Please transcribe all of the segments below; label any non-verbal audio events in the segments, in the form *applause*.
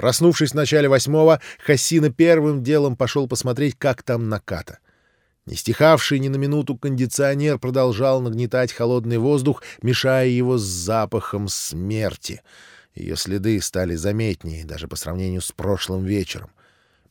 Проснувшись в начале восьмого, Хасина первым делом пошел посмотреть, как там Наката. Не стихавший ни на минуту кондиционер продолжал нагнетать холодный воздух, мешая его с запахом смерти. Ее следы стали заметнее даже по сравнению с прошлым вечером.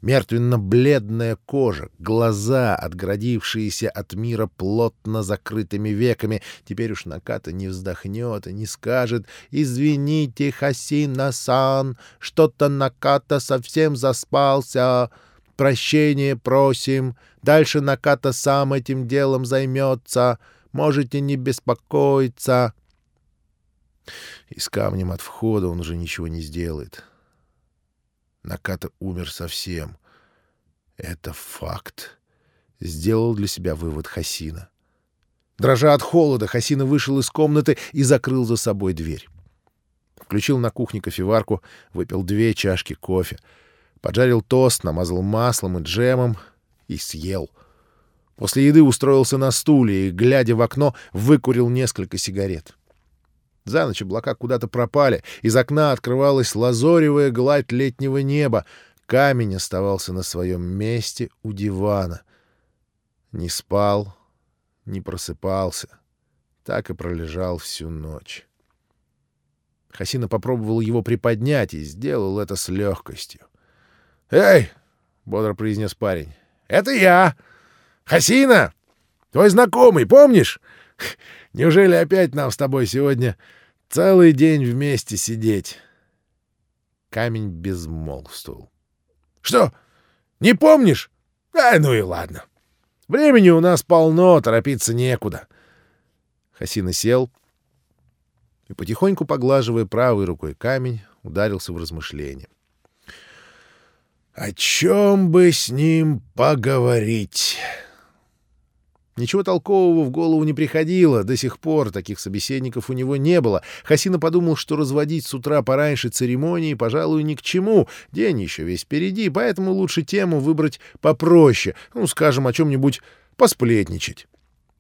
Мертвенно-бледная кожа, глаза, отгородившиеся от мира плотно закрытыми веками. Теперь уж Наката не вздохнет и не скажет «Извините, Хасина-сан, что-то Наката совсем заспался. Прощение просим. Дальше Наката сам этим делом займется. Можете не беспокоиться». И с камнем от входа он уже ничего не сделает. Наката умер совсем. Это факт. Сделал для себя вывод Хасина. Дрожа от холода, Хасина вышел из комнаты и закрыл за собой дверь. Включил на кухне кофеварку, выпил две чашки кофе, поджарил тост, намазал маслом и джемом и съел. После еды устроился на стуле и, глядя в окно, выкурил несколько сигарет. За ночь облака куда-то пропали, из окна открывалась лазоревая гладь летнего неба, камень оставался на своем месте у дивана. Не спал, не просыпался, так и пролежал всю ночь. Хасина попробовал его приподнять и сделал это с легкостью. «Эй!» — бодро произнес парень. «Это я! Хасина! Твой знакомый, помнишь? *laughs* Неужели опять нам с тобой сегодня Целый день вместе сидеть. Камень безмолвствовал. — Что, не помнишь? А, ну и ладно. Времени у нас полно, торопиться некуда. Хасина сел и, потихоньку поглаживая правой рукой камень, ударился в размышления. — О чем бы с ним поговорить? Ничего толкового в голову не приходило, до сих пор таких собеседников у него не было. Хасина подумал, что разводить с утра пораньше церемонии, пожалуй, ни к чему. День еще весь впереди, поэтому лучше тему выбрать попроще, ну, скажем, о чем-нибудь посплетничать.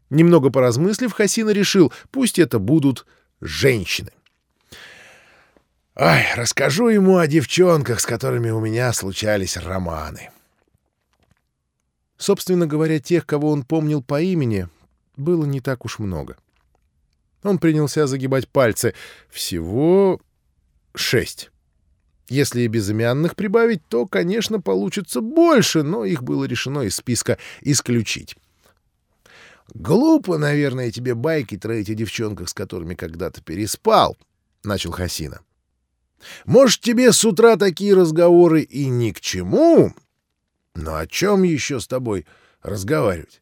Немного поразмыслив, Хасина решил, пусть это будут женщины. Ай, расскажу ему о девчонках, с которыми у меня случались романы. Собственно говоря, тех, кого он помнил по имени, было не так уж много. Он принялся загибать пальцы. Всего шесть. Если и безымянных прибавить, то, конечно, получится больше, но их было решено из списка исключить. «Глупо, наверное, тебе байки троить о девчонках, с которыми когда-то переспал», — начал Хасина. «Может, тебе с утра такие разговоры и ни к чему, но о чем еще с тобой разговаривать?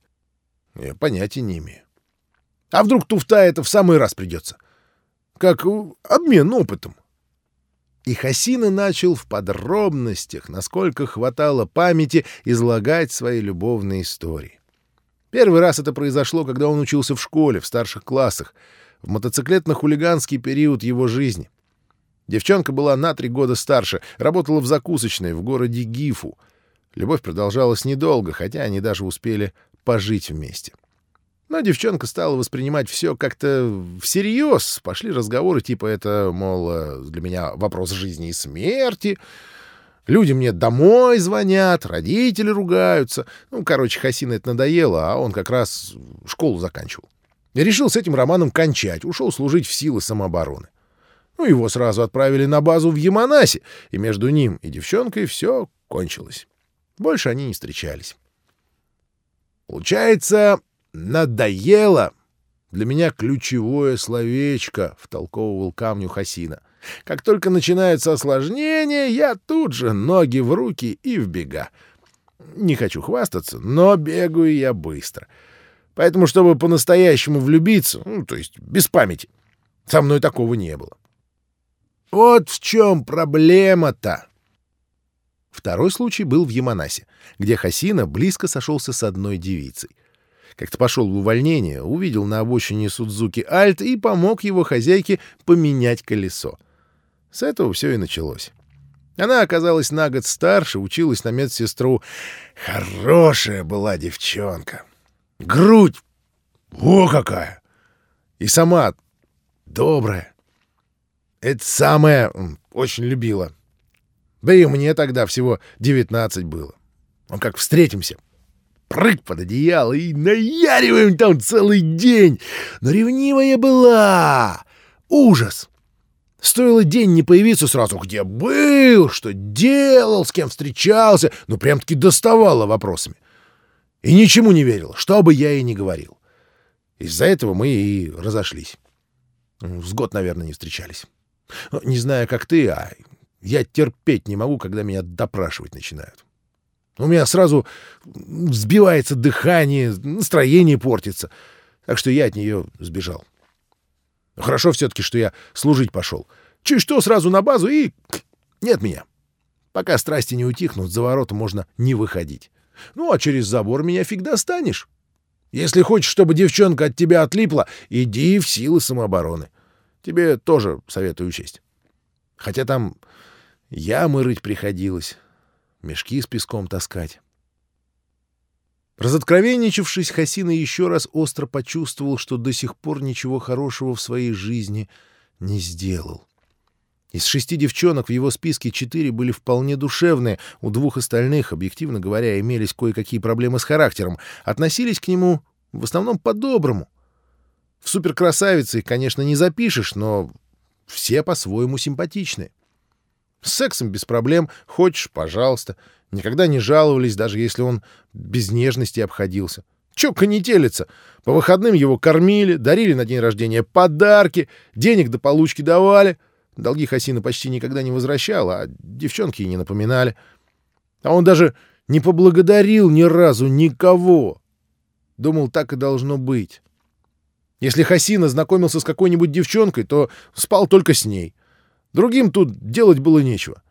Я понятия не имею. А вдруг туфта это в самый раз придется? Как обмен опытом. И Хасина начал в подробностях, насколько хватало памяти, излагать свои любовные истории. Первый раз это произошло, когда он учился в школе, в старших классах, в мотоциклетно-хулиганский период его жизни. Девчонка была на три года старше, работала в закусочной в городе Гифу, Любовь продолжалась недолго, хотя они даже успели пожить вместе. Но девчонка стала воспринимать все как-то всерьез. Пошли разговоры типа это, мол, э, для меня вопрос жизни и смерти. Люди мне домой звонят, родители ругаются. Ну, короче, Хасина это надоело, а он как раз школу заканчивал. И решил с этим романом кончать, ушел служить в силы самообороны. Ну, его сразу отправили на базу в Яманасе, и между ним и девчонкой все кончилось. Больше они не встречались. Получается, надоело. Для меня ключевое словечко, — втолковывал камню Хасина. Как только начинаются осложнения, я тут же ноги в руки и в бега. Не хочу хвастаться, но бегаю я быстро. Поэтому, чтобы по-настоящему влюбиться, ну, то есть без памяти, со мной такого не было. Вот в чем проблема-то. Второй случай был в Яманасе, где Хасина близко сошелся с одной девицей. Как-то пошел в увольнение, увидел на обочине Судзуки Альт и помог его хозяйке поменять колесо. С этого все и началось. Она оказалась на год старше, училась на медсестру. Хорошая была девчонка. Грудь! О, какая! И сама добрая. Это самое очень любила. Да и мне тогда всего 19 было. Ну как встретимся, прыг под одеяло и наяриваем там целый день. Но ревнивая была. Ужас. Стоило день не появиться сразу, где был, что делал, с кем встречался, ну прям-таки доставала вопросами. И ничему не верил, что бы я и не говорил. Из-за этого мы и разошлись. С год, наверное, не встречались. Ну, не знаю, как ты, а я терпеть не могу, когда меня допрашивать начинают. У меня сразу сбивается дыхание, настроение портится. Так что я от нее сбежал. Хорошо все-таки, что я служить пошел. Чуть что, сразу на базу и... Нет меня. Пока страсти не утихнут, за ворота можно не выходить. Ну, а через забор меня фиг достанешь. Если хочешь, чтобы девчонка от тебя отлипла, иди в силы самообороны. Тебе тоже советую учесть. Хотя там ямы рыть приходилось, мешки с песком таскать. Разоткровенничавшись, Хасина еще раз остро почувствовал, что до сих пор ничего хорошего в своей жизни не сделал. Из шести девчонок в его списке четыре были вполне душевные, у двух остальных, объективно говоря, имелись кое-какие проблемы с характером, относились к нему в основном по-доброму. В суперкрасавице конечно, не запишешь, но все по-своему симпатичны. С сексом без проблем, хочешь — пожалуйста. Никогда не жаловались, даже если он без нежности обходился. Чё конетелится? По выходным его кормили, дарили на день рождения подарки, денег до получки давали. Долги Хасина почти никогда не возвращал, а девчонки и не напоминали. А он даже не поблагодарил ни разу никого. Думал, так и должно быть. Если Хасина знакомился с какой-нибудь девчонкой, то спал только с ней. Другим тут делать было нечего.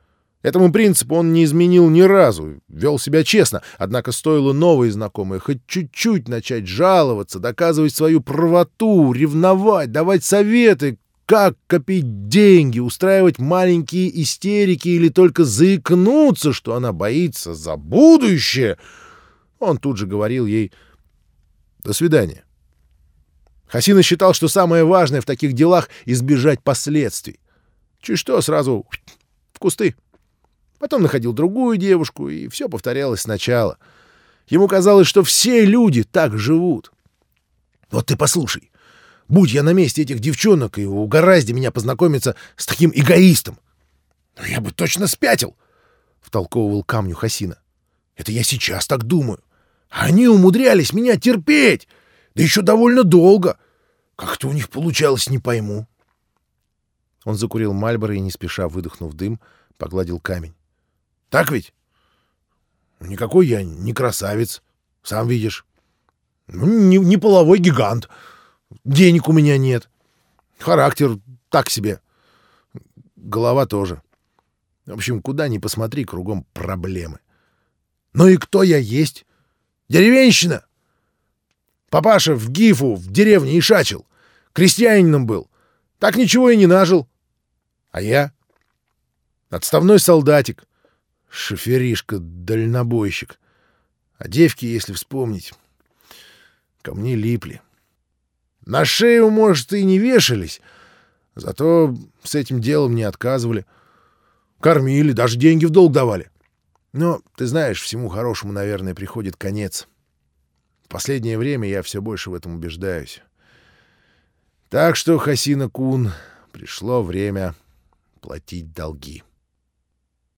Этому принципу он не изменил ни разу, вел себя честно, однако стоило новой знакомой хоть чуть-чуть начать жаловаться, доказывать свою правоту, ревновать, давать советы, как копить деньги, устраивать маленькие истерики или только заикнуться, что она боится за будущее, он тут же говорил ей «до свидания». Хасина считал, что самое важное в таких делах — избежать последствий. Чуть что, сразу в кусты. Потом находил другую девушку, и все повторялось сначала. Ему казалось, что все люди так живут. Вот ты послушай. Будь я на месте этих девчонок, и угоразди меня познакомиться с таким эгоистом. Ну, я бы точно спятил, — втолковывал камню Хасина. Это я сейчас так думаю. Они умудрялись меня терпеть, да еще довольно долго. Как-то у них получалось, не пойму. Он закурил Мальборо и, не спеша выдохнув дым, погладил камень. Так ведь? Никакой я не красавец, сам видишь. Ну, не, не половой гигант. Денег у меня нет. Характер так себе. Голова тоже. В общем, куда ни посмотри, кругом проблемы. Ну и кто я есть? Деревенщина! Папаша в Гифу, в деревне Ишачил. Крестьянином был. Так ничего и не нажил. А я? Отставной солдатик — шоферишка-дальнобойщик. А девки, если вспомнить, ко мне липли. На шею, может, и не вешались, зато с этим делом не отказывали. Кормили, даже деньги в долг давали. Но, ты знаешь, всему хорошему, наверное, приходит конец. В последнее время я все больше в этом убеждаюсь. Так что, Хасина Кун, пришло время платить долги.